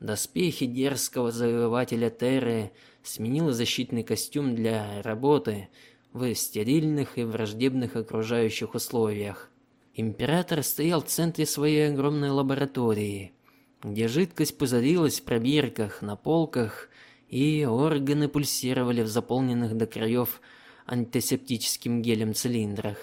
Доспехи дерзкого завоевателя Терры сменил защитный костюм для работы в стерильных и враждебных окружающих условиях. Император стоял в центре своей огромной лаборатории, где жидкость пузырилась в пробирках, на полках, и органы пульсировали в заполненных до краев антисептическим гелем цилиндрах.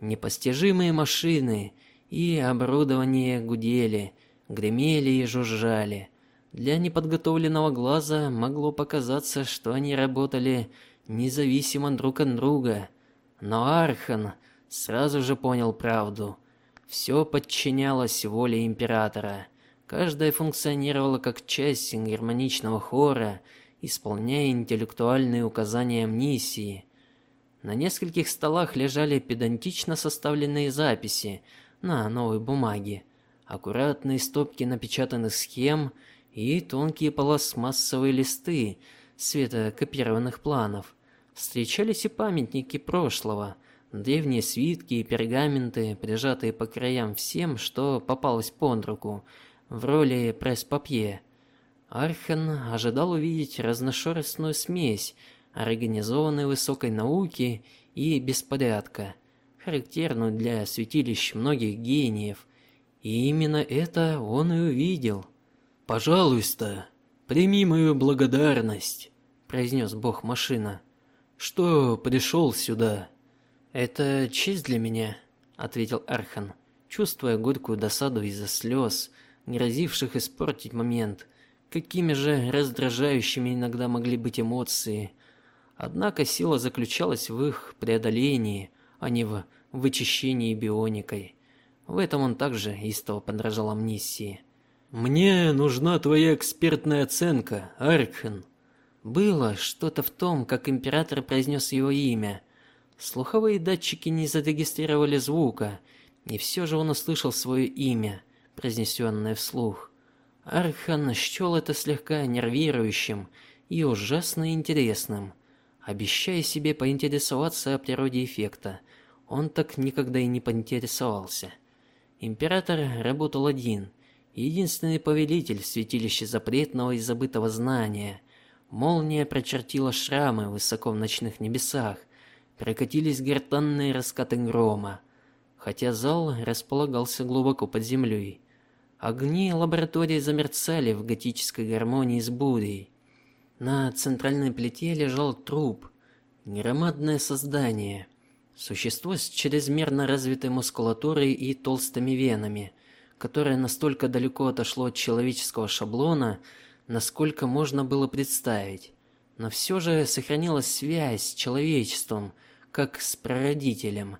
Непостижимые машины и оборудование гудели, гремели и жужжали. Для неподготовленного глаза могло показаться, что они работали независимо друг от друга, но Архан сразу же понял правду. Все подчинялось воле императора. Каждая функционировала как часть гармоничного хора, исполняя интеллектуальные указания миссии. На нескольких столах лежали педантично составленные записи на новой бумаге, аккуратные стопки напечатанных схем и тонкие пластмассовые листы светокопированных планов. Встречались и памятники прошлого, древние свитки и пергаменты, прижатые по краям всем, что попалось под руку, в роли пресс-папье. Архан ожидал увидеть разношерстную смесь организованной высокой науки и беспорядка, характерную для святилищ многих гениев. И именно это он и увидел. "Пожалуйста, прими мою благодарность", произнес бог-машина. "Что пришел сюда?" "Это честь для меня", ответил Архан, чувствуя горькую досаду из-за слез, грозивших испортить момент. Какими же раздражающими иногда могли быть эмоции. Однако сила заключалась в их преодолении, а не в вычищении бионикой. В этом он также истово подражал амнисии. Мне нужна твоя экспертная оценка, Аркхен. Было что-то в том, как император произнес его имя. Слуховые датчики не зарегистрировали звука, и все же он услышал свое имя произнесенное вслух. Архан счел это слегка нервирующим и ужасно интересным, обещая себе поинтересоваться о природе эффекта. Он так никогда и не поинтересовался. Император работал один, единственный повелитель в святилище запретного и забытого знания. Молния прочертила шрамы высоко в ночных небесах, прокатились гортанные раскаты грома, хотя зал располагался глубоко под землей. Огни лаборатории замерцали в готической гармонии с бурей. На центральной плите лежал труп, громадное создание, существо с чрезмерно развитой мускулатурой и толстыми венами, которое настолько далеко отошло от человеческого шаблона, насколько можно было представить, но все же сохранилась связь с человечеством, как с прародителем.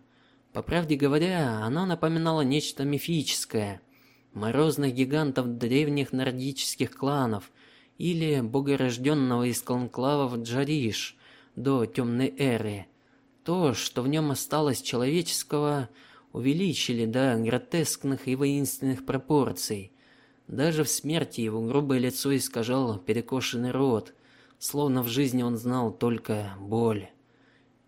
По правде говоря, оно напоминало нечто мифическое, морозных гигантов древних нордических кланов или богорожденного из конклавов Джариш до темной эры. То, что в нем осталось человеческого, увеличили до гротескных и воинственных пропорций. Даже в смерти его грубое лицо искажал перекошенный рот, словно в жизни он знал только боль.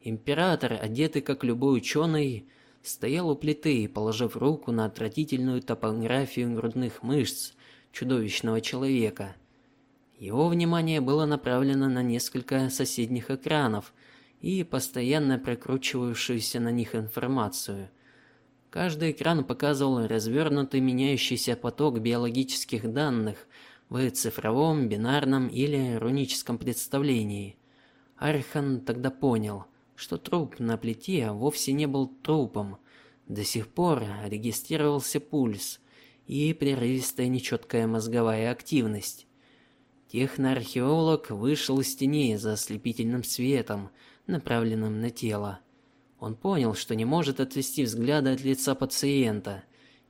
Император, одетый как любой ученый, стоял у плиты, положив руку на отвратительную топографию грудных мышц чудовищного человека. Его внимание было направлено на несколько соседних экранов и постоянно прокручивающуюся на них информацию. Каждый экран показывал развернутый меняющийся поток биологических данных в цифровом, бинарном или руническом представлении. Архан тогда понял, что труп на плите вовсе не был трупом. До сих пор регистрировался пульс и прерывистая нечеткая мозговая активность. Техноархеолог вышел из тени за ослепительным светом, направленным на тело. Он понял, что не может отвести взгляда от лица пациента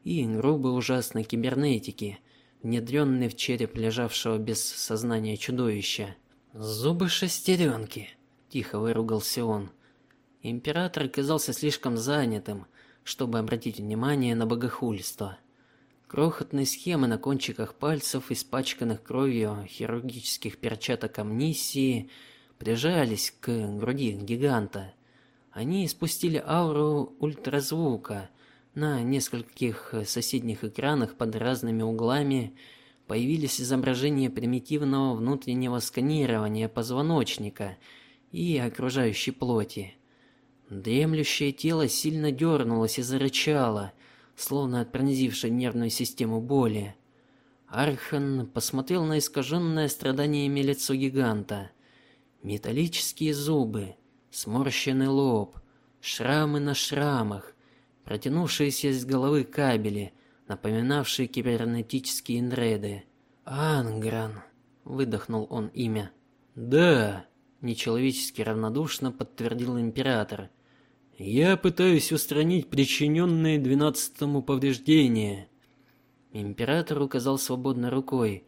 и грубой ужасной кибернетики, внедренной в череп лежавшего без сознания чудовища. Зубы шестеренки», — тихо выругался он. Император казался слишком занятым, чтобы обратить внимание на богохульство. Крохотные схемы на кончиках пальцев, испачканных кровью хирургических перчаток амнисии, прижались к груди гиганта. Они испустили ауру ультразвука на нескольких соседних экранах под разными углами, появились изображения примитивного внутреннего сканирования позвоночника и окружающей плоти. Дремлющее тело сильно дернулось и зарычало, словно от пронзившей нервную систему боли. Архан посмотрел на искаженное страданиями лицо гиганта. Металлические зубы, сморщенный лоб, шрамы на шрамах, протянувшиеся из головы кабели, напоминавшие кибернетические индреды. Ангран, выдохнул он имя. Да, нечеловечески равнодушно подтвердил император. Я пытаюсь устранить причиненные двенадцатому повреждения. Император указал свободной рукой,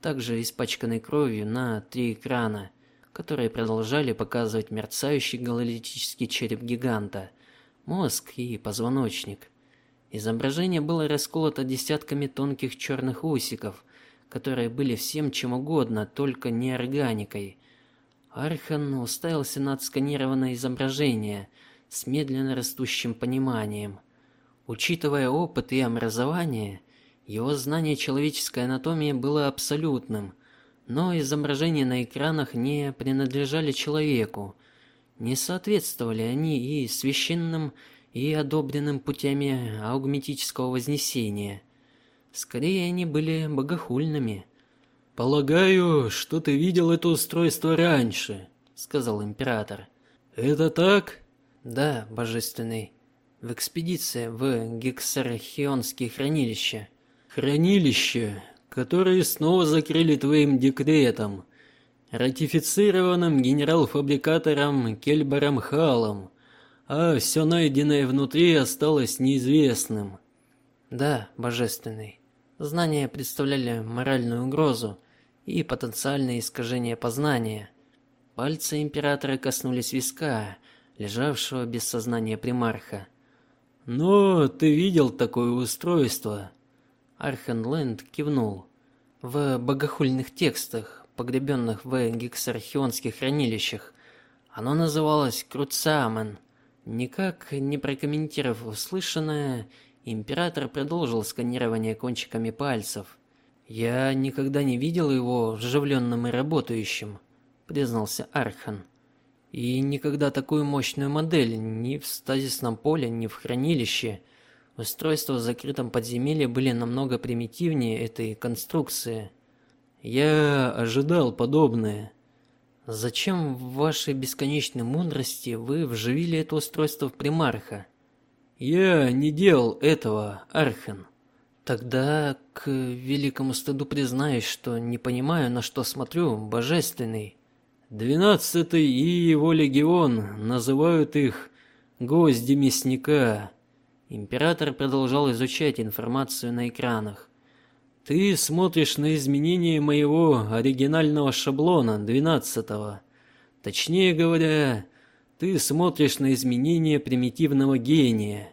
также испачканной кровью, на три экрана, которые продолжали показывать мерцающий гололитический череп гиганта, мозг и позвоночник. Изображение было расколото десятками тонких черных усиков, которые были всем чем угодно, только не органикой. Архан уставился на отсканированное изображение с медленно растущим пониманием. Учитывая опыт и образование, его знание человеческой анатомии было абсолютным, но изображения на экранах не принадлежали человеку. Не соответствовали они и священным, и одобренным путями аугметического вознесения. Скорее они были богохульными. Полагаю, что ты видел это устройство раньше, сказал император. Это так? Да, божественный. В экспедиции в Гексархионские хранилища. Хранилище, которые снова закрыли твоим декретом, ратифицированным генерал-фабрикатором Кельбером Халом, а все найденное внутри осталось неизвестным. Да, божественный. Знания представляли моральную угрозу и потенциальное искажение познания. Пальцы императора коснулись виска, лежавшего без сознания примарха. Но ты видел такое устройство? Архенленд кивнул. В богохульных текстах, погребенных в гексархионских хранилищах, оно называлось Круцамен. Никак не прокомментировав услышанное, император продолжил сканирование кончиками пальцев. Я никогда не видел его вживленным и работающим, признался Архан. И никогда такую мощную модель ни в стазисном поле, ни в хранилище Устройства в закрытом подземелье были намного примитивнее этой конструкции. Я ожидал подобное. Зачем в вашей бесконечной мудрости вы вживили это устройство в примарха? Я не делал этого, Архен. Тогда к великому стыду признаюсь, что не понимаю, на что смотрю, божественный. Двенадцатый и его легион называют их гвозди мясника. Император продолжал изучать информацию на экранах. Ты смотришь на изменения моего оригинального шаблона двенадцатого. Точнее говоря, ты смотришь на изменения примитивного гения.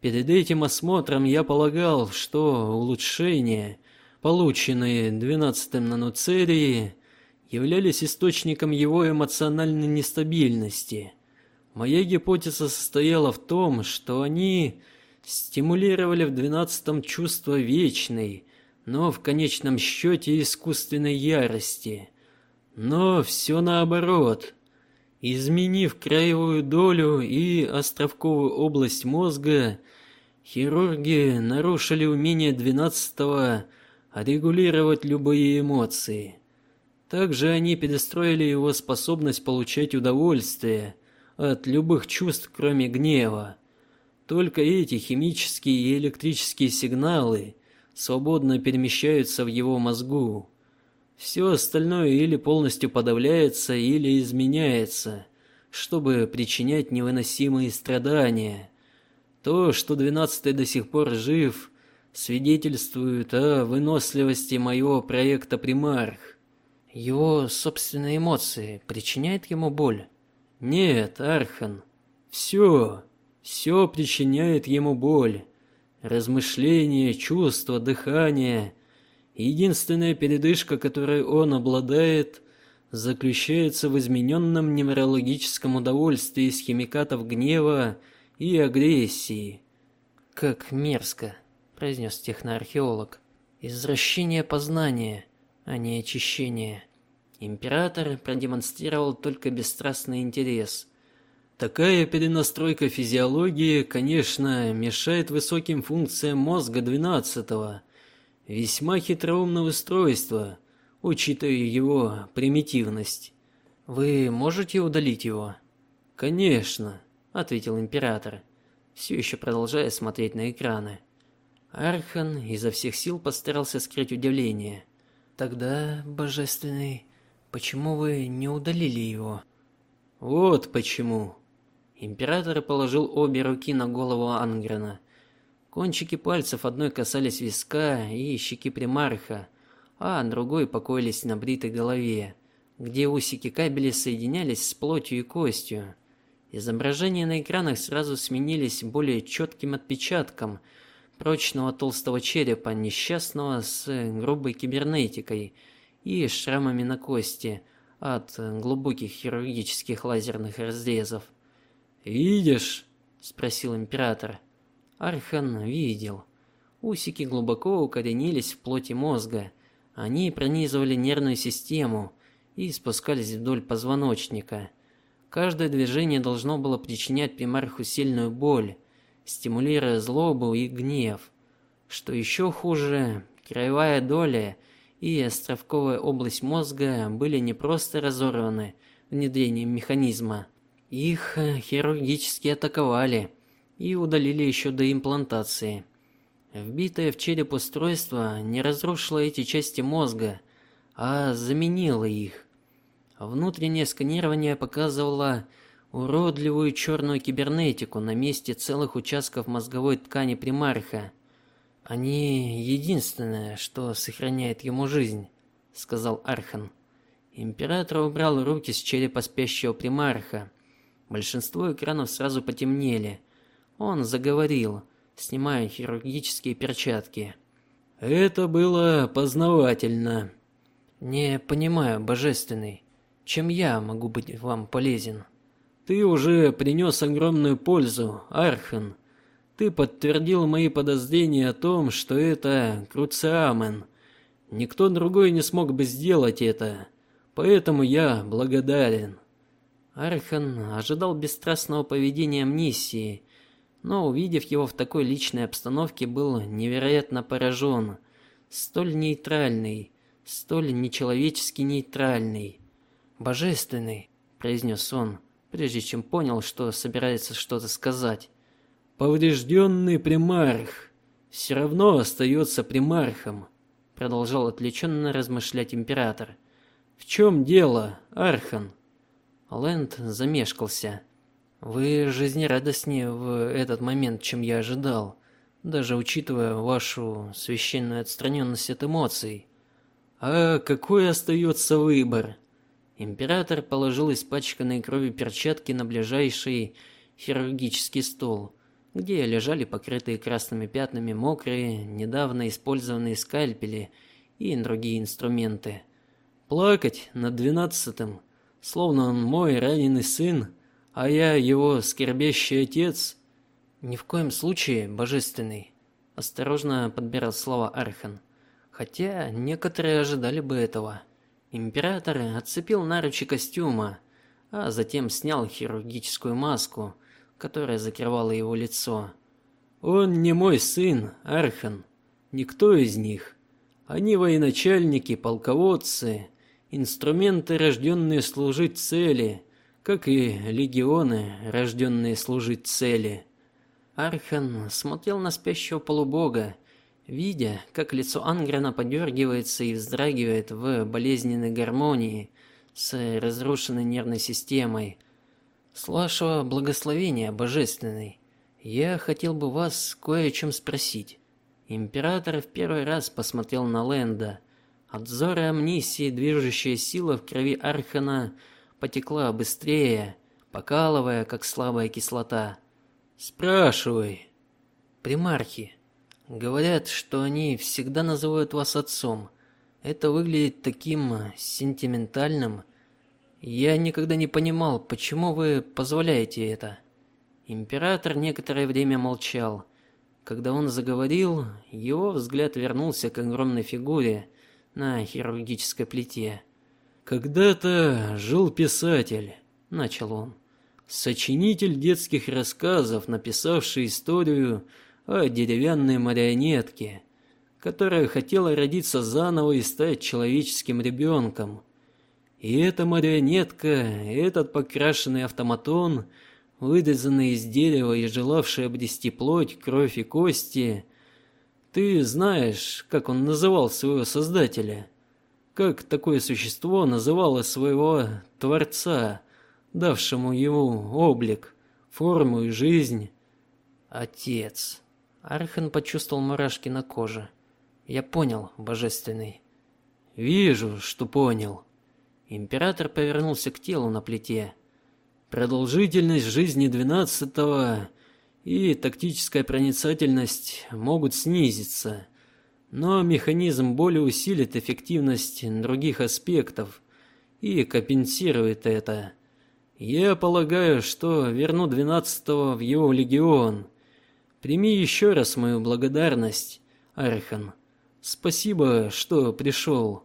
Перед этим осмотром я полагал, что улучшения, полученные двенадцатым наноцерии, являлись источником его эмоциональной нестабильности. Моя гипотеза состояла в том, что они стимулировали в двенадцатом чувство вечной, но в конечном счете искусственной ярости. Но все наоборот. Изменив краевую долю и островковую область мозга, хирурги нарушили умение двенадцатого регулировать любые эмоции. Также они перестроили его способность получать удовольствие от любых чувств, кроме гнева. Только эти химические и электрические сигналы свободно перемещаются в его мозгу. Все остальное или полностью подавляется, или изменяется, чтобы причинять невыносимые страдания. То, что двенадцатый до сих пор жив, свидетельствует о выносливости моего проекта Примарх. Его собственные эмоции причиняют ему боль? Нет, Архан. Все, все причиняет ему боль. Размышления, чувства, дыхание. Единственная передышка, которой он обладает, заключается в измененном неврологическом удовольствии из химикатов гнева и агрессии. Как мерзко, произнес техноархеолог. Извращение познания, а не очищение. Император продемонстрировал только бесстрастный интерес. Такая перенастройка физиологии, конечно, мешает высоким функциям мозга двенадцатого. Весьма хитроумное устройство, учитывая его примитивность. Вы можете удалить его? Конечно, ответил император, все еще продолжая смотреть на экраны. Архан изо всех сил постарался скрыть удивление. Тогда, божественный, почему вы не удалили его? Вот почему. Император положил обе руки на голову Ангрена. Кончики пальцев одной касались виска и щеки примарха, а другой покоились на бритой голове, где усики кабеля соединялись с плотью и костью. Изображения на экранах сразу сменились более четким отпечатком прочного толстого черепа несчастного с грубой кибернетикой и шрамами на кости от глубоких хирургических лазерных разрезов. "Видишь?" спросил император. Архан видел. Усики глубоко укоренились в плоти мозга. Они пронизывали нервную систему и спускались вдоль позвоночника. Каждое движение должно было причинять примарху сильную боль, стимулируя злобу и гнев. Что еще хуже, краевая доля и островковая область мозга были не просто разорваны внедрением механизма, их хирургически атаковали и удалили еще до имплантации. Вбитое в череп устройство не разрушило эти части мозга, а заменило их. Внутреннее сканирование показывало уродливую черную кибернетику на месте целых участков мозговой ткани примарха. Они единственное, что сохраняет ему жизнь, сказал Архан. Император убрал руки с черепа спящего примарха. Большинство экранов сразу потемнели. Он заговорил, снимая хирургические перчатки. Это было познавательно. Не понимаю, божественный. Чем я могу быть вам полезен? Ты уже принес огромную пользу, Архан. Ты подтвердил мои подозрения о том, что это Круциамен. Никто другой не смог бы сделать это. Поэтому я благодарен. Архан ожидал бесстрастного поведения Амнисии, но увидев его в такой личной обстановке, был невероятно поражен. Столь нейтральный, столь нечеловечески нейтральный. Божественный, произнес он, прежде чем понял, что собирается что-то сказать. Поврежденный примарх все равно остается примархом, продолжал отвлеченно размышлять император. В чем дело, Архан? Лэнд замешкался. Вы жизнерадостнее в этот момент, чем я ожидал, даже учитывая вашу священную отстраненность от эмоций. А какой остается выбор? Император положил испачканные кровью перчатки на ближайший хирургический стол, где лежали покрытые красными пятнами мокрые, недавно использованные скальпели и другие инструменты. Плакать над двенадцатым, словно он мой раненый сын, а я его скорбящий отец. Ни в коем случае, божественный, осторожно подбирал слова Архан. Хотя некоторые ожидали бы этого. Император отцепил наручи костюма, а затем снял хирургическую маску, которая закрывала его лицо. Он не мой сын, Архан. Никто из них. Они военачальники, полководцы, инструменты, рожденные служить цели, как и легионы, рожденные служить цели. Архан смотрел на спящего полубога видя, как лицо Ангрена подергивается и вздрагивает в болезненной гармонии с разрушенной нервной системой. С вашего благословения, божественный, я хотел бы вас кое о чем спросить. Император в первый раз посмотрел на Ленда. От взора амнисии движущая сила в крови Архана потекла быстрее, покалывая, как слабая кислота. Спрашивай. Примархи, Говорят, что они всегда называют вас отцом. Это выглядит таким сентиментальным. Я никогда не понимал, почему вы позволяете это. Император некоторое время молчал. Когда он заговорил, его взгляд вернулся к огромной фигуре на хирургической плите. Когда-то жил писатель, начал он, сочинитель детских рассказов, написавший историю о деревянной марионетке, которая хотела родиться заново и стать человеческим ребенком. И эта марионетка, этот покрашенный автоматон, вырезанный из дерева и желавший обрести плоть, кровь и кости, ты знаешь, как он называл своего создателя? Как такое существо называло своего творца, давшему ему облик, форму и жизнь? Отец. Архан почувствовал мурашки на коже. Я понял, божественный. Вижу, что понял. Император повернулся к телу на плите. Продолжительность жизни двенадцатого и тактическая проницательность могут снизиться но механизм более усилит эффективность других аспектов и компенсирует это. Я полагаю, что верну двенадцатого в его легион. Прими еще раз мою благодарность, Архан. Спасибо, что пришел.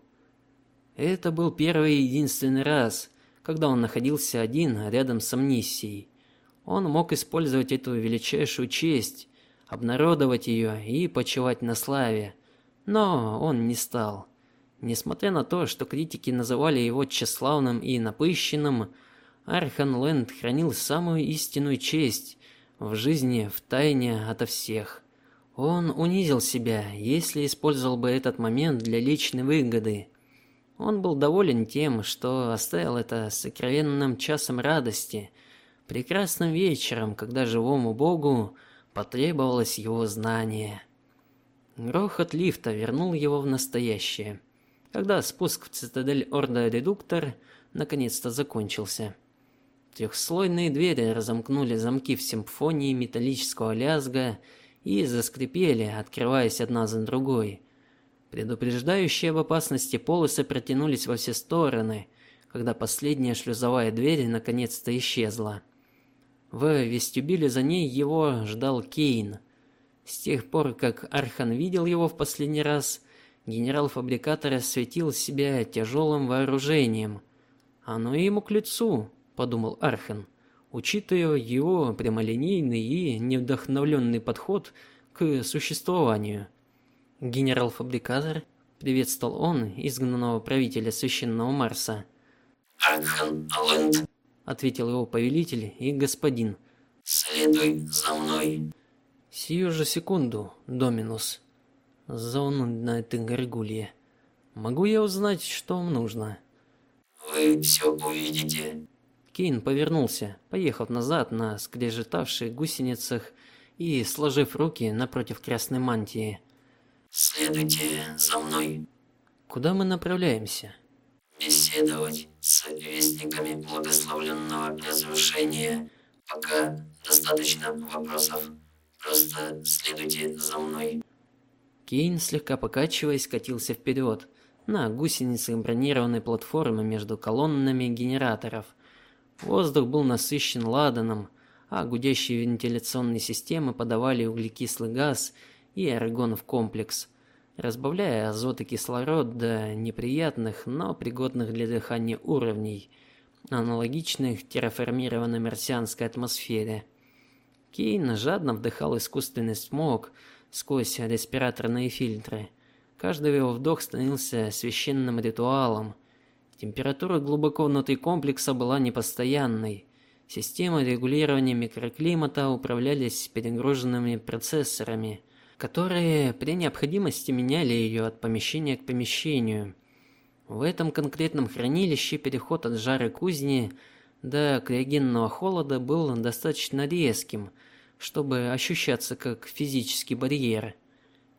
Это был первый и единственный раз, когда он находился один рядом с Амнисией. Он мог использовать эту величайшую честь, обнародовать ее и почивать на славе. Но он не стал. Несмотря на то, что критики называли его тщеславным и напыщенным, Архан Лэнд хранил самую истинную честь в жизни в тайне ото всех. Он унизил себя, если использовал бы этот момент для личной выгоды. Он был доволен тем, что оставил это сокровенным часом радости, прекрасным вечером, когда живому богу потребовалось его знание. Грохот лифта вернул его в настоящее. Когда спуск в цитадель Орда Редуктор наконец-то закончился. Трехслойные двери разомкнули замки в симфонии металлического лязга и заскрипели, открываясь одна за другой. Предупреждающие об опасности полосы протянулись во все стороны, когда последняя шлюзовая дверь наконец-то исчезла. В вестибюле за ней его ждал Кейн – с тех пор, как Архан видел его в последний раз, генерал-фабрикатор осветил себя тяжелым вооружением. Оно ему к лицу, подумал Архан, учитывая его прямолинейный и невдохновленный подход к существованию. Генерал-фабрикатор приветствовал он изгнанного правителя священного Марса. Архан Алент, ответил его повелитель и господин. Следуй за мной. Сию же секунду, Доминус. Заунывная ты горгулья. Могу я узнать, что вам нужно? Вы все увидите. Кейн повернулся, поехав назад на скрежетавших гусеницах и сложив руки напротив красной мантии. Следуйте за мной. Куда мы направляемся? Беседовать с вестниками благословленного разрушения. Пока достаточно вопросов. Просто следуйте за мной. Кейн, слегка покачиваясь, катился вперед на гусенице бронированной платформы между колоннами генераторов. Воздух был насыщен ладаном, а гудящие вентиляционные системы подавали углекислый газ и аргонов комплекс, разбавляя азот и кислород до неприятных, но пригодных для дыхания уровней, аналогичных терраформированной марсианской атмосфере. Кейн жадно вдыхал искусственный смог сквозь респираторные фильтры. Каждый его вдох становился священным ритуалом. Температура глубоко внутри комплекса была непостоянной. Системы регулирования микроклимата управлялись перегруженными процессорами, которые при необходимости меняли ее от помещения к помещению. В этом конкретном хранилище переход от жары кузни до криогенного холода был достаточно резким, чтобы ощущаться как физический барьер.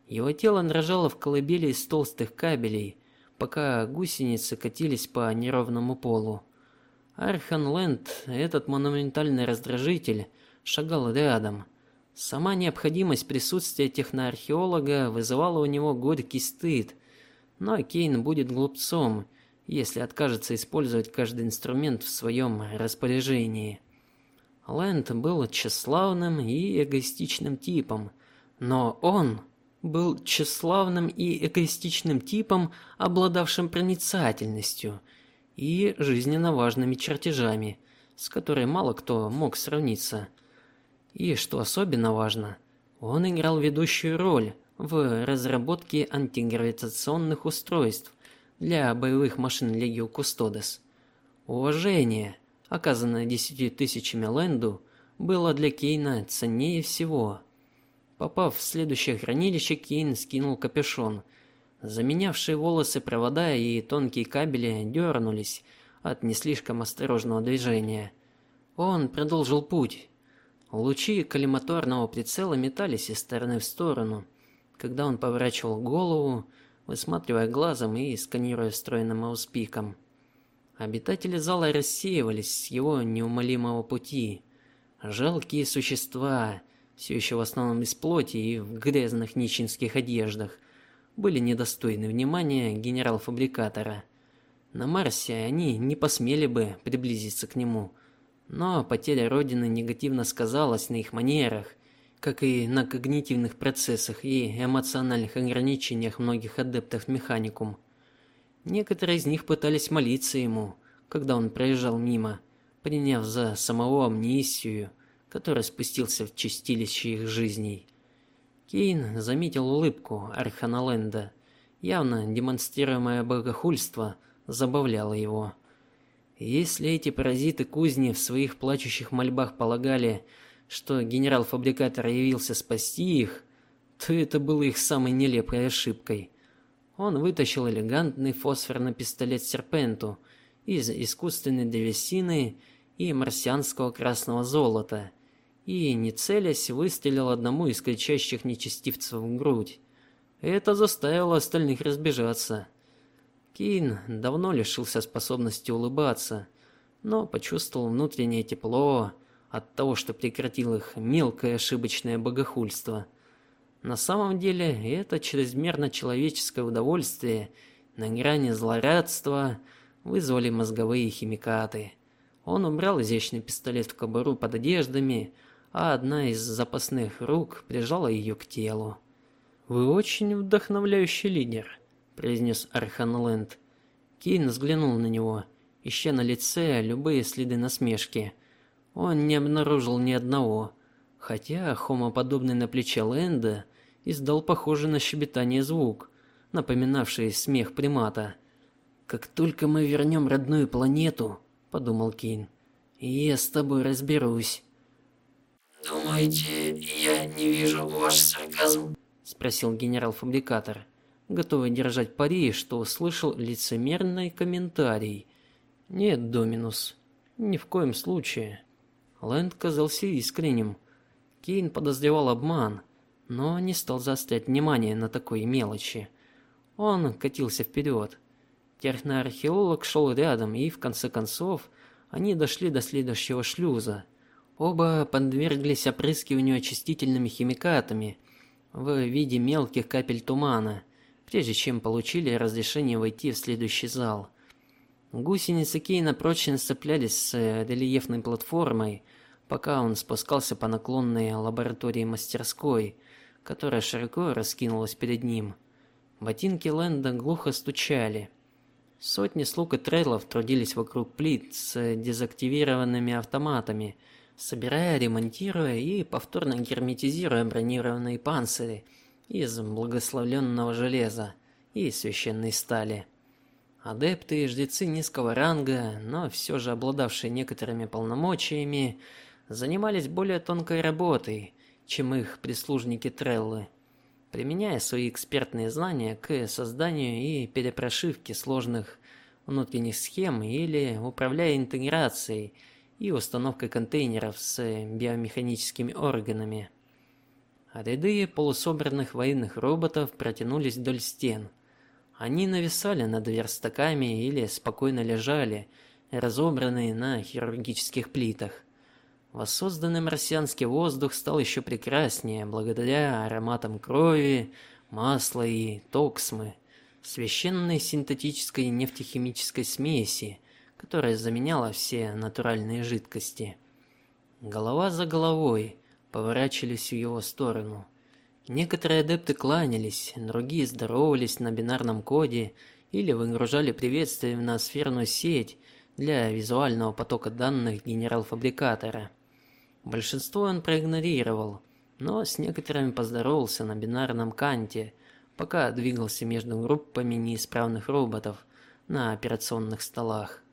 Его тело дрожало в колыбели из толстых кабелей, пока гусеницы катились по неровному полу. Арханленд, этот монументальный раздражитель, шагал рядом. Сама необходимость присутствия техноархеолога вызывала у него горький стыд. Но Кейн будет глупцом, если откажется использовать каждый инструмент в своем распоряжении. Лэнд был тщеславным и эгоистичным типом, Но он был тщеславным и эгоистичным типом, обладавшим проницательностью и жизненно важными чертежами, с которой мало кто мог сравниться. И что особенно важно, он играл ведущую роль в разработке антигравитационных устройств для боевых машин Легио Кустодес. Уважение, оказанное десятью тысячами Ленду, было для Кейна ценнее всего. Попав в следующее хранилище, Кейн скинул капюшон. Заменявшие волосы провода и тонкие кабели дернулись от не слишком осторожного движения. Он продолжил путь. Лучи коллиматорного прицела метались из стороны в сторону, когда он поворачивал голову, высматривая глазом и сканируя встроенным мауспиком. Обитатели зала рассеивались с его неумолимого пути. Жалкие существа, все еще в основном из плоти и в грязных нищенских одеждах, были недостойны внимания генерал-фабрикатора. На Марсе они не посмели бы приблизиться к нему, но потеря родины негативно сказалась на их манерах, как и на когнитивных процессах и эмоциональных ограничениях многих адептов механикум. Некоторые из них пытались молиться ему, когда он проезжал мимо, приняв за самого амнисию, который спустился в чистилище их жизней. Кейн заметил улыбку Арханаленда, явно демонстрируемое богохульство забавляло его. Если эти паразиты кузни в своих плачущих мольбах полагали, что генерал-фабрикатор явился спасти их, то это было их самой нелепой ошибкой. Он вытащил элегантный фосфорный пистолет Серпенту из искусственной древесины и марсианского красного золота и, не целясь, выстрелил одному из кричащих нечестивцев в грудь. Это заставило остальных разбежаться. Кейн давно лишился способности улыбаться, но почувствовал внутреннее тепло, от того, что прекратил их мелкое ошибочное богохульство. На самом деле, это чрезмерно человеческое удовольствие на грани злорадства вызвали мозговые химикаты. Он убрал изящный пистолет в кобуру под одеждами, а одна из запасных рук прижала ее к телу. Вы очень вдохновляющий лидер, произнес Арханленд. Кейн взглянул на него, ища на лице любые следы насмешки он не обнаружил ни одного, хотя хомоподобный на плече Лэнда издал похожий на щебетание звук, напоминавший смех примата. Как только мы вернем родную планету, подумал Кейн, я с тобой разберусь. Думаете, я не вижу ваш сарказм? спросил генерал-фабрикатор, готовый держать пари, что услышал лицемерный комментарий. Нет, Доминус, ни в коем случае. Лэнд казался искренним. Кейн подозревал обман, но не стал заострять внимание на такой мелочи. Он катился вперед. Техноархеолог шел рядом, и в конце концов они дошли до следующего шлюза. Оба подверглись опрыскиванию очистительными химикатами в виде мелких капель тумана, прежде чем получили разрешение войти в следующий зал. Гусеницы Кейна прочно сцеплялись с рельефной платформой, пока он спускался по наклонной лаборатории мастерской, которая широко раскинулась перед ним. Ботинки Лэнда глухо стучали. Сотни слуг и трейлов трудились вокруг плит с дезактивированными автоматами, собирая, ремонтируя и повторно герметизируя бронированные панцири из благословленного железа и священной стали. Адепты и жрецы низкого ранга, но все же обладавшие некоторыми полномочиями, занимались более тонкой работой, чем их прислужники Треллы, применяя свои экспертные знания к созданию и перепрошивке сложных внутренних схем или управляя интеграцией и установкой контейнеров с биомеханическими органами. Ряды полусобранных военных роботов протянулись вдоль стен. Они нависали над верстаками или спокойно лежали, разобранные на хирургических плитах. Воссозданный марсианский воздух стал еще прекраснее благодаря ароматам крови, масла и токсмы, священной синтетической нефтехимической смеси, которая заменяла все натуральные жидкости. Голова за головой поворачивались в его сторону. Некоторые адепты кланялись, другие здоровались на бинарном коде или выгружали приветствие в ноосферную сеть для визуального потока данных генерал-фабрикатора. Большинство он проигнорировал, но с некоторыми поздоровался на бинарном канте, пока двигался между группами неисправных роботов на операционных столах.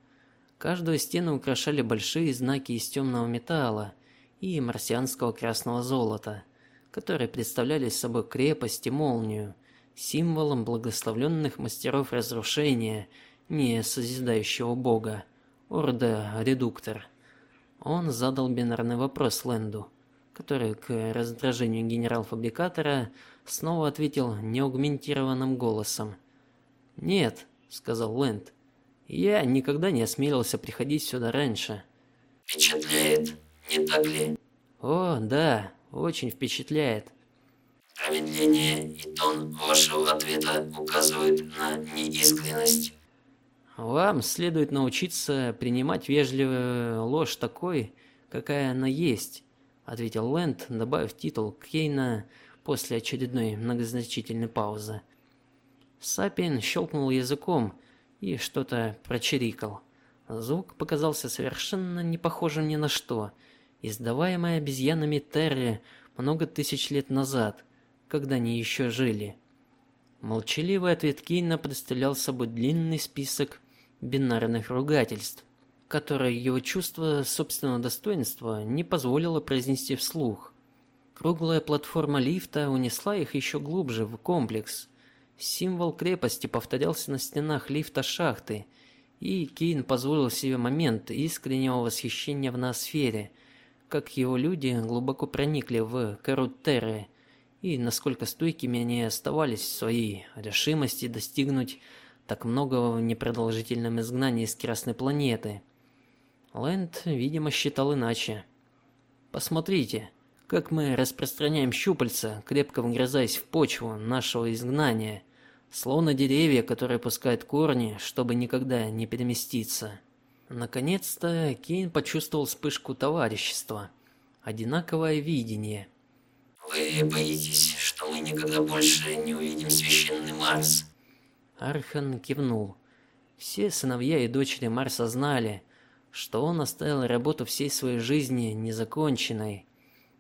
Каждую стену украшали большие знаки из темного металла и марсианского красного золота, которые представляли собой крепость и молнию, символом благословленных мастеров разрушения, не созидающего бога, Орда Редуктор. Он задал бинарный вопрос Ленду, который к раздражению генерал-фабрикатора снова ответил неаугментированным голосом. "Нет", сказал Ленд. "Я никогда не осмелился приходить сюда раньше". Впечатляет, не так ли? О, да, очень впечатляет. Промедление и тон вашего ответа указывают на неискренность. Вам следует научиться принимать вежливую ложь такой, какая она есть, ответил Лэнд, добавив титул Кейна после очередной многозначительной паузы. Сапин щелкнул языком и что-то прочирикал. Звук показался совершенно не похожим ни на что, издаваемый обезьянами Терри много тысяч лет назад, когда они еще жили. Молчаливый ответ Кейна представлял собой длинный список бинарных ругательств, которые его чувство собственного достоинства не позволило произнести вслух. Круглая платформа лифта унесла их еще глубже в комплекс. Символ крепости повторялся на стенах лифта шахты, и Кейн позволил себе момент искреннего восхищения в ноосфере, как его люди глубоко проникли в Карутеры и насколько стойкими они оставались в своей решимости достигнуть так много в непродолжительном изгнании с Красной планеты. Лэнд, видимо, считал иначе. Посмотрите, как мы распространяем щупальца, крепко вгрызаясь в почву нашего изгнания, словно деревья, которые пускают корни, чтобы никогда не переместиться. Наконец-то Кейн почувствовал вспышку товарищества, одинаковое видение. Вы боитесь, что мы никогда больше не увидим священный Марс? Архан кивнул. Все сыновья и дочери Марса знали, что он оставил работу всей своей жизни незаконченной.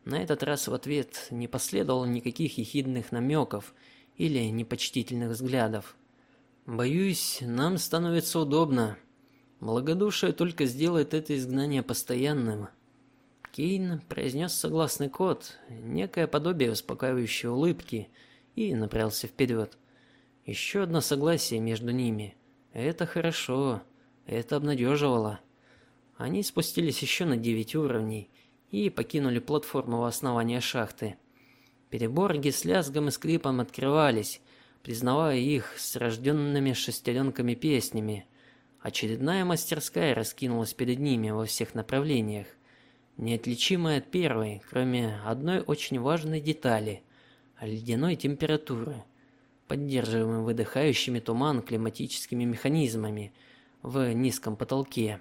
На этот раз в ответ не последовало никаких ехидных намеков или непочтительных взглядов. Боюсь, нам становится удобно. Благодушие только сделает это изгнание постоянным. Кейн произнес согласный код, некое подобие успокаивающей улыбки, и направился вперед. Еще одно согласие между ними. Это хорошо. Это обнадеживало. Они спустились еще на девять уровней и покинули платформу у основания шахты. Переборги с лязгом и скрипом открывались, признавая их с рожденными шестеренками песнями. Очередная мастерская раскинулась перед ними во всех направлениях, неотличимая от первой, кроме одной очень важной детали ледяной температуры поддерживаемым выдыхающими туман климатическими механизмами в низком потолке.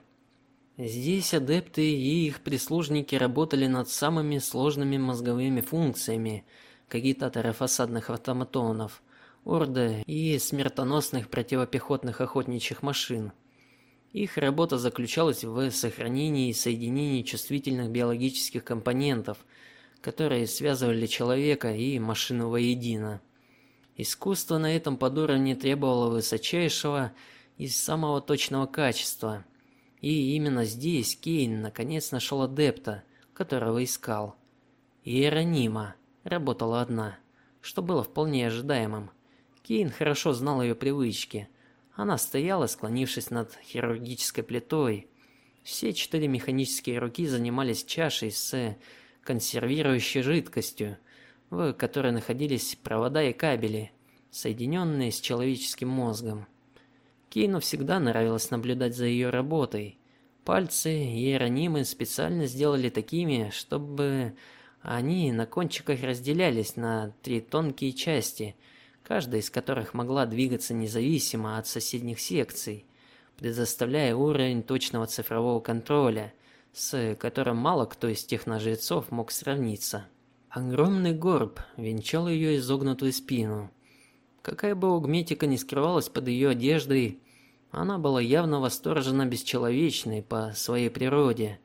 Здесь адепты и их прислужники работали над самыми сложными мозговыми функциями кагитаторов осадных автоматонов, орда и смертоносных противопехотных охотничьих машин. Их работа заключалась в сохранении и соединении чувствительных биологических компонентов, которые связывали человека и машину воедино. Искусство на этом подуровне требовало высочайшего и самого точного качества. И именно здесь Кейн наконец нашел адепта, которого искал. Иеронима работала одна, что было вполне ожидаемым. Кейн хорошо знал ее привычки. Она стояла, склонившись над хирургической плитой. Все четыре механические руки занимались чашей с консервирующей жидкостью, в которой находились провода и кабели, соединенные с человеческим мозгом. Кейну всегда нравилось наблюдать за ее работой. Пальцы Иеронимы специально сделали такими, чтобы они на кончиках разделялись на три тонкие части, каждая из которых могла двигаться независимо от соседних секций, предоставляя уровень точного цифрового контроля, с которым мало кто из техножрецов мог сравниться. Огромный горб венчал ее изогнутую спину. Какая бы угметика ни скрывалась под ее одеждой, она была явно восторженно бесчеловечной по своей природе.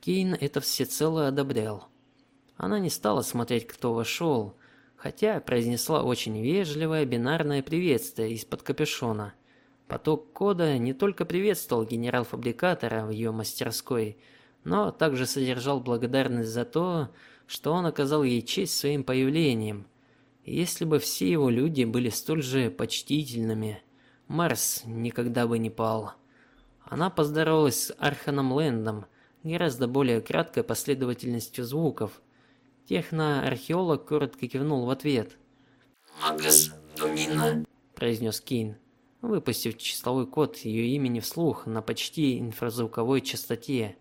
Кейн это всецело одобрял. Она не стала смотреть, кто вошел, хотя произнесла очень вежливое бинарное приветствие из-под капюшона. Поток кода не только приветствовал генерал-фабрикатора в ее мастерской, но также содержал благодарность за то, что он оказал ей честь своим появлением. Если бы все его люди были столь же почтительными, Марс никогда бы не пал. Она поздоровалась с Арханом Лэндом гораздо более краткой последовательностью звуков. Техноархеолог коротко кивнул в ответ. Магас Домина, произнес Кейн, выпустив числовой код ее имени вслух на почти инфразвуковой частоте.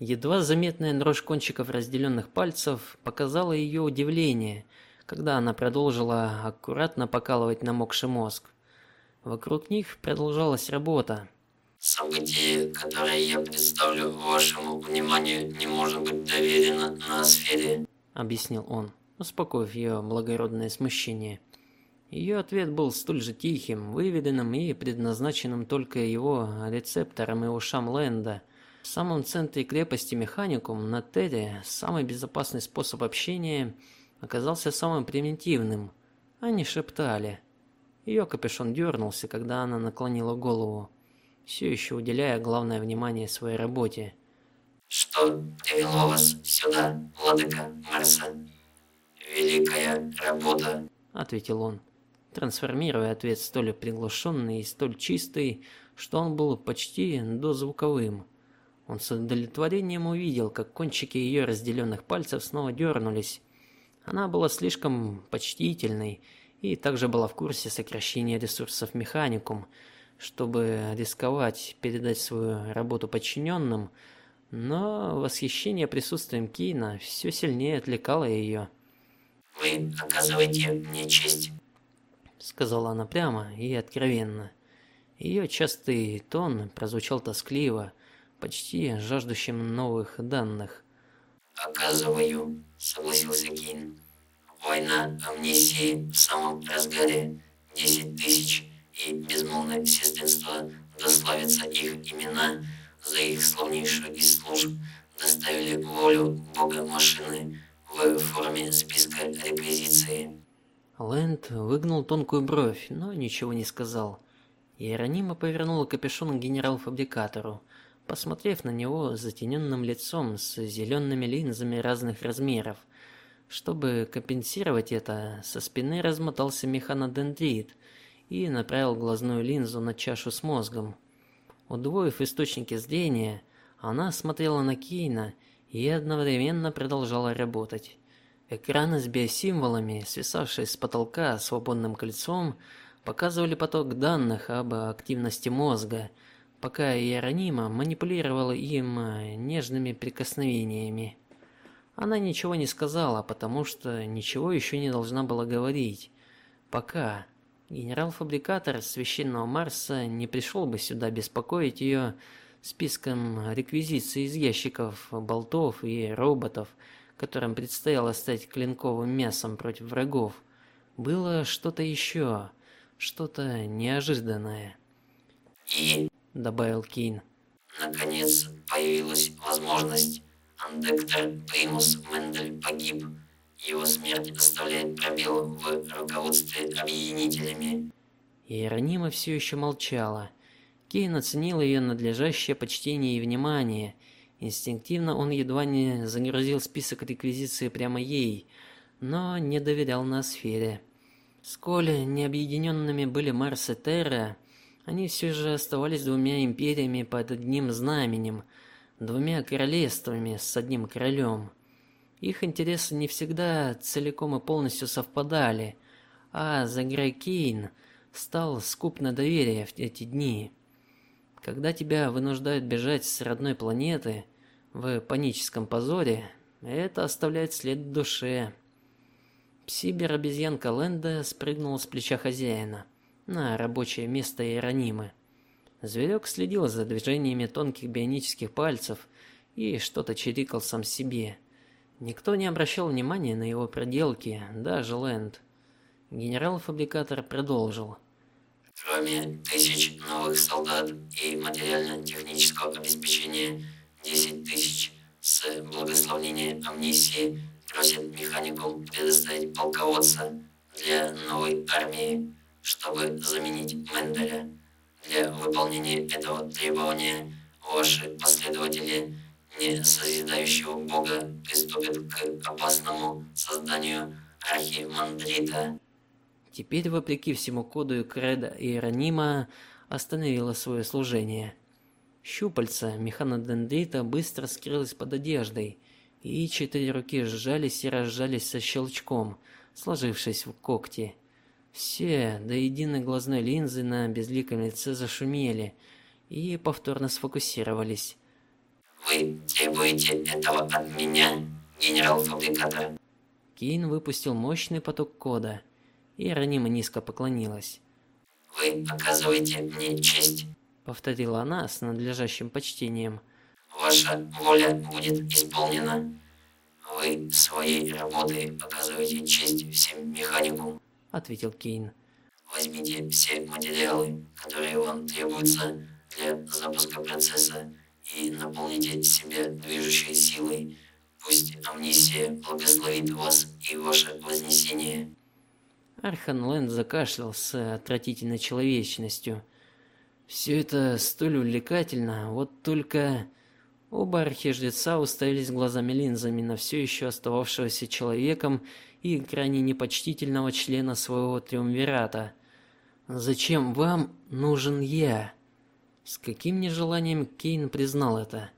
Едва заметная дрожь кончиков разделенных пальцев показала ее удивление, когда она продолжила аккуратно покалывать намокший мозг. Вокруг них продолжалась работа. Событие, которое я представлю вашему вниманию, не может быть доверено на сфере, объяснил он, успокоив ее благородное смущение. Ее ответ был столь же тихим, выведенным и предназначенным только его рецепторам и ушам Ленда – в самом центре крепости Механикум на Терре самый безопасный способ общения оказался самым примитивным. Они шептали. Ее капюшон дернулся, когда она наклонила голову, все еще уделяя главное внимание своей работе. Что привело вас сюда, владыка Марса? Великая работа, ответил он, трансформируя ответ столь приглушенный и столь чистый, что он был почти дозвуковым. Он с удовлетворением увидел, как кончики ее разделенных пальцев снова дернулись. Она была слишком почтительной и также была в курсе сокращения ресурсов механикум, чтобы рисковать передать свою работу подчиненным, но восхищение присутствием Кина все сильнее отвлекало ее. Вы оказываете мне честь, сказала она прямо и откровенно. Ее частый тон прозвучал тоскливо, почти жаждущим новых данных. Оказываю, согласился Кин. Война амнисии в самом разгаре. Десять тысяч и безмолвное сестринство дославятся их имена за их славнейшую из служб доставили волю бога машины в форме списка реквизиции. Лэнд выгнул тонкую бровь, но ничего не сказал. Иеронима повернула капюшон к генерал-фабрикатору посмотрев на него затененным лицом с зелеными линзами разных размеров. Чтобы компенсировать это, со спины размотался механодендрит и направил глазную линзу на чашу с мозгом. Удвоив источники зрения, она смотрела на Кейна и одновременно продолжала работать. Экраны с биосимволами, свисавшие с потолка свободным кольцом, показывали поток данных об активности мозга – пока Иеронима манипулировала им э, нежными прикосновениями. Она ничего не сказала, потому что ничего еще не должна была говорить. Пока генерал-фабрикатор священного Марса не пришел бы сюда беспокоить ее списком реквизиций из ящиков, болтов и роботов, которым предстояло стать клинковым мясом против врагов. Было что-то еще, что-то неожиданное. И добавил Кейн. Наконец появилась возможность. Андектор Примус Мендель погиб. Его смерть оставляет пробел в руководстве объединителями. Иеронима все еще молчала. Кейн оценил ее надлежащее почтение и внимание. Инстинктивно он едва не загрузил список реквизиции прямо ей, но не доверял на сфере. Сколь необъединенными были Марс и Терра, они все же оставались двумя империями под одним знаменем, двумя королевствами с одним королем. Их интересы не всегда целиком и полностью совпадали, а Загракейн стал скуп на доверие в эти дни. Когда тебя вынуждают бежать с родной планеты в паническом позоре, это оставляет след в душе. Псибер-обезьянка Ленда спрыгнула с плеча хозяина на рабочее место Иеронимы. Зверек следил за движениями тонких бионических пальцев и что-то чирикал сам себе. Никто не обращал внимания на его проделки, даже Лэнд. Генерал-фабрикатор продолжил. Кроме тысяч новых солдат и материально-технического обеспечения, 10 тысяч с благословения амнисии просит механикум предоставить полководца для новой армии, чтобы заменить Менделя. Для выполнения этого требования ваши последователи не созидающего Бога приступят к опасному созданию архимандрита. Теперь, вопреки всему коду и кредо Иеронима, остановила свое служение. Щупальца механодендрита быстро скрылось под одеждой, и четыре руки сжались и разжались со щелчком, сложившись в когти. Все до единой глазной линзы на безликом лице зашумели и повторно сфокусировались. Вы требуете этого от меня, генерал-фабрикатор? Кейн выпустил мощный поток кода, и Ранима низко поклонилась. Вы оказываете мне честь, повторила она с надлежащим почтением. Ваша воля будет исполнена. Вы своей работой оказываете честь всем механикам, ответил Кейн. Возьмите все материалы, которые вам требуются для запуска процесса и наполните себя движущей силой. Пусть амнисия благословит вас и ваше вознесение. Архан Лэнд закашлял с отвратительной человечностью. Все это столь увлекательно, вот только оба архижреца уставились глазами-линзами на все еще остававшегося человеком и крайне непочтительного члена своего триумвирата. Зачем вам нужен я? С каким нежеланием Кейн признал это?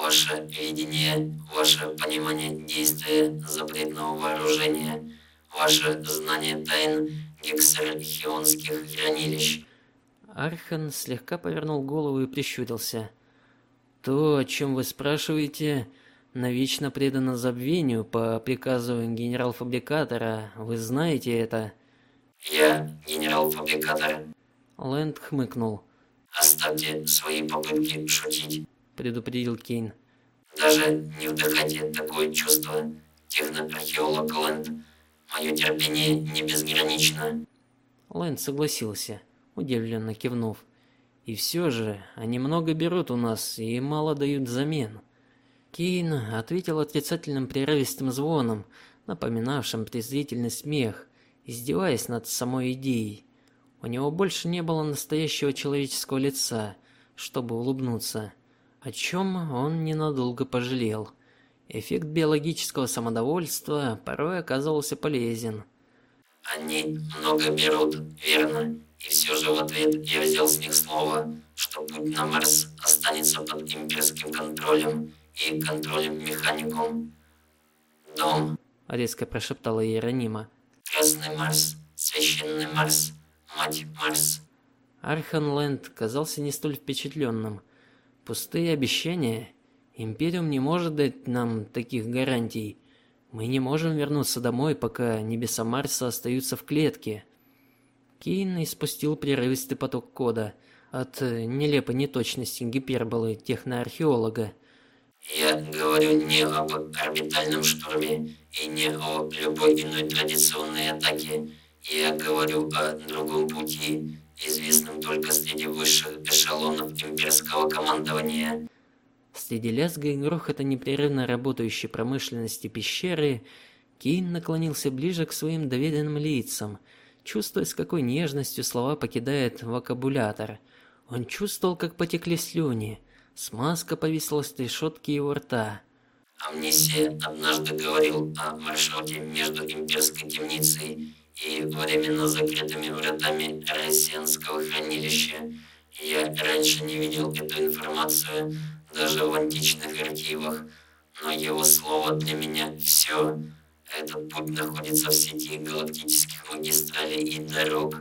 Ваше видение, ваше понимание действия запретного вооружения, ваше знание тайн гексархионских хранилищ. Архан слегка повернул голову и прищурился. То, о чем вы спрашиваете, навечно предано забвению по приказу генерал-фабрикатора. Вы знаете это? Я генерал-фабрикатор. Лэнд хмыкнул. Оставьте свои попытки шутить, предупредил Кейн. Даже не вдыхайте такое чувство, техноархеолог Лэнд. Мое терпение не безгранично. Лэнд согласился, удивленно кивнув. И все же, они много берут у нас и мало дают взамен. Кейн ответил отрицательным прерывистым звоном, напоминавшим презрительный смех, издеваясь над самой идеей. У него больше не было настоящего человеческого лица, чтобы улыбнуться, о чем он ненадолго пожалел. Эффект биологического самодовольства порой оказывался полезен. Они много берут, верно? И все же в ответ я взял с них слово, что путь на Марс останется под имперским контролем и контролем механикум. Дом, резко прошептала Иеронима. Красный Марс, священный Марс, Мать Марс. Арханленд казался не столь впечатленным. Пустые обещания. Империум не может дать нам таких гарантий. Мы не можем вернуться домой, пока небеса Марса остаются в клетке. Кейн испустил прерывистый поток кода от нелепой неточности гиперболы техноархеолога. Я говорю не об орбитальном штурме и не о любой иной традиционной атаке. Я говорю о другом пути, известном только среди высших эшелонов имперского командования. Среди лязга и грохота непрерывно работающей промышленности пещеры Кейн наклонился ближе к своим доверенным лицам, чувствуя, с какой нежностью слова покидают вокабулятор. Он чувствовал, как потекли слюни, смазка повисла с решетки его рта. Амнисия однажды говорил о маршруте между имперской темницей и временно закрытыми вратами Россианского хранилища. Я раньше не видел эту информацию даже в античных архивах, но его слово для меня все. Этот путь находится в сети галактических магистралей и дорог,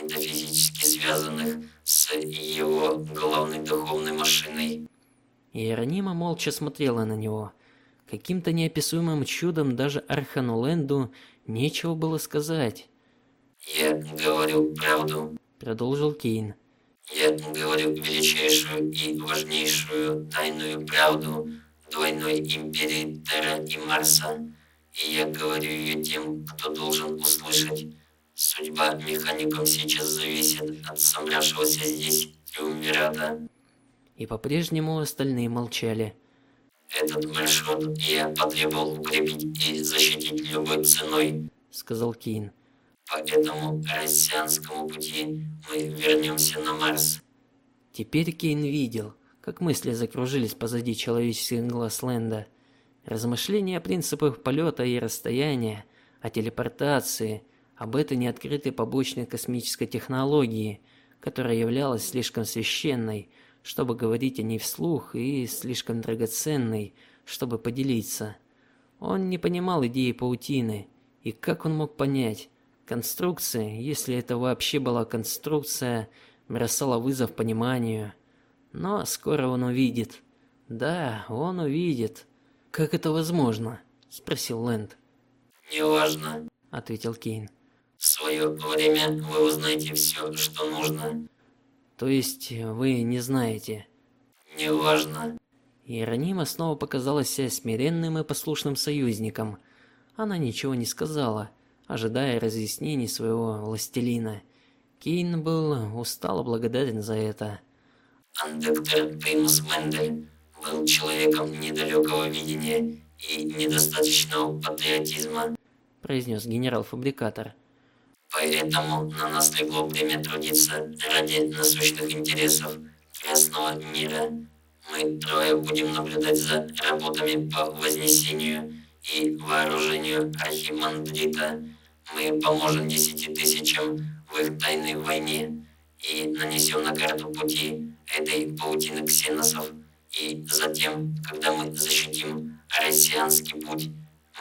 метафизически связанных с его главной духовной машиной. Иеронима молча смотрела на него. Каким-то неописуемым чудом даже Архану Ленду Нечего было сказать. Я говорю правду, продолжил Кейн. Я говорю величайшую и важнейшую тайную правду, двойной империи Терра и Марса. И я говорю ее тем, кто должен услышать. Судьба механикам сейчас зависит от собравшегося здесь триумвирата. И по-прежнему остальные молчали. Этот маршрут я потребовал укрепить и защитить любой ценой, сказал Кейн. По этому россианскому пути мы вернемся на Марс. Теперь Кейн видел, как мысли закружились позади человеческих глаз Ленда. Размышления о принципах полета и расстояния, о телепортации, об этой неоткрытой побочной космической технологии, которая являлась слишком священной, чтобы говорить о ней вслух, и слишком драгоценной, чтобы поделиться. Он не понимал идеи паутины, и как он мог понять, конструкция, если это вообще была конструкция, бросала вызов пониманию. Но скоро он увидит. Да, он увидит. Как это возможно? спросил Лэнд. Неважно, ответил Кейн. В свое время вы узнаете все, что нужно. То есть вы не знаете? Неважно. Иеронима снова показалась себя смиренным и послушным союзником. Она ничего не сказала, ожидая разъяснений своего властелина. Кейн был устало благодарен за это. Андектор Примус Мендель был человеком недалекого видения и недостаточного патриотизма, произнес генерал-фабрикатор. Поэтому на нас легло время трудиться ради насущных интересов Красного мира. Мы трое будем наблюдать за работами по вознесению и вооружению Архимандрита. Мы поможем десяти тысячам в их тайной войне и нанесем на карту пути этой паутины ксеносов. И затем, когда мы защитим россианский путь,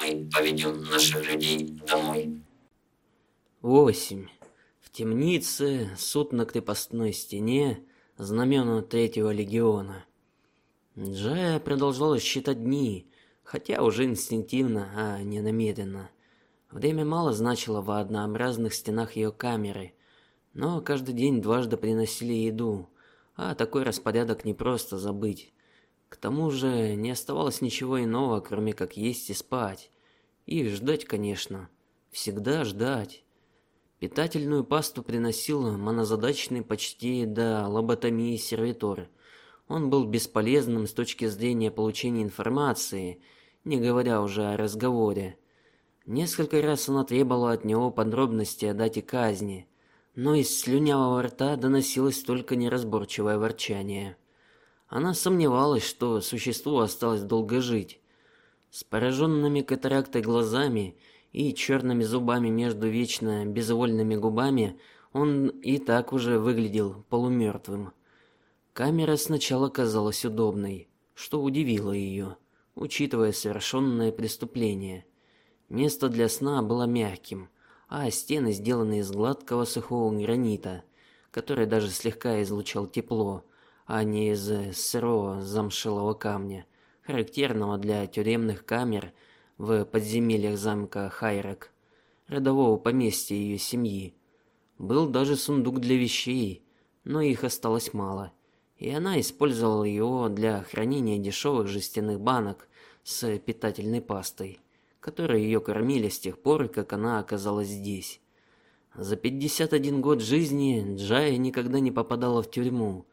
мы поведем наших людей домой. 8. В темнице суд на крепостной стене знамена третьего легиона. Джая продолжала считать дни, хотя уже инстинктивно, а не намеренно. Время мало значило в однообразных стенах ее камеры, но каждый день дважды приносили еду, а такой распорядок не просто забыть. К тому же не оставалось ничего иного, кроме как есть и спать. И ждать, конечно, всегда ждать. Питательную пасту приносил монозадачный почти до лоботомии сервитор. Он был бесполезным с точки зрения получения информации, не говоря уже о разговоре. Несколько раз она требовала от него подробностей о дате казни, но из слюнявого рта доносилось только неразборчивое ворчание. Она сомневалась, что существу осталось долго жить. С пораженными катарактой глазами и черными зубами между вечно безвольными губами он и так уже выглядел полумертвым. Камера сначала казалась удобной, что удивило ее, учитывая совершенное преступление. Место для сна было мягким, а стены сделаны из гладкого сухого гранита, который даже слегка излучал тепло, а не из сырого замшелого камня, характерного для тюремных камер в подземельях замка Хайрак, родового поместья ее семьи. Был даже сундук для вещей, но их осталось мало, и она использовала его для хранения дешевых жестяных банок с питательной пастой, которые ее кормили с тех пор, как она оказалась здесь. За 51 год жизни Джая никогда не попадала в тюрьму,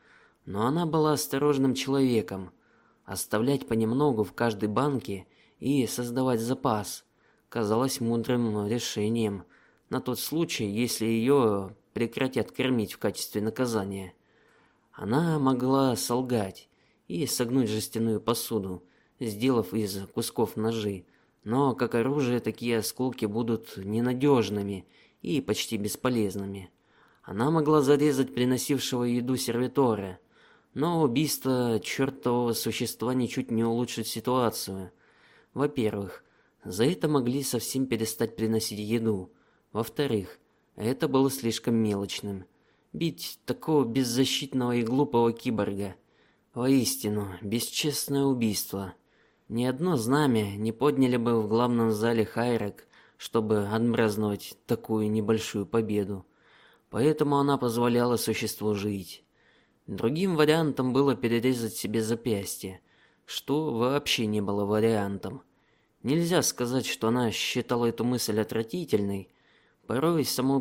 но она была осторожным человеком. Оставлять понемногу в каждой банке и создавать запас казалось мудрым решением на тот случай, если ее прекратят кормить в качестве наказания. Она могла солгать и согнуть жестяную посуду, сделав из кусков ножи, но как оружие такие осколки будут ненадежными и почти бесполезными. Она могла зарезать приносившего еду сервитора, но убийство чертового существа ничуть не улучшит ситуацию. Во-первых, за это могли совсем перестать приносить еду. Во-вторых, это было слишком мелочным. Бить такого беззащитного и глупого киборга воистину бесчестное убийство. Ни одно знамя не подняли бы в главном зале Хайрак, чтобы отпраздновать такую небольшую победу. Поэтому она позволяла существу жить. Другим вариантом было перерезать себе запястье, что вообще не было вариантом. Нельзя сказать, что она считала эту мысль отвратительной. Порой само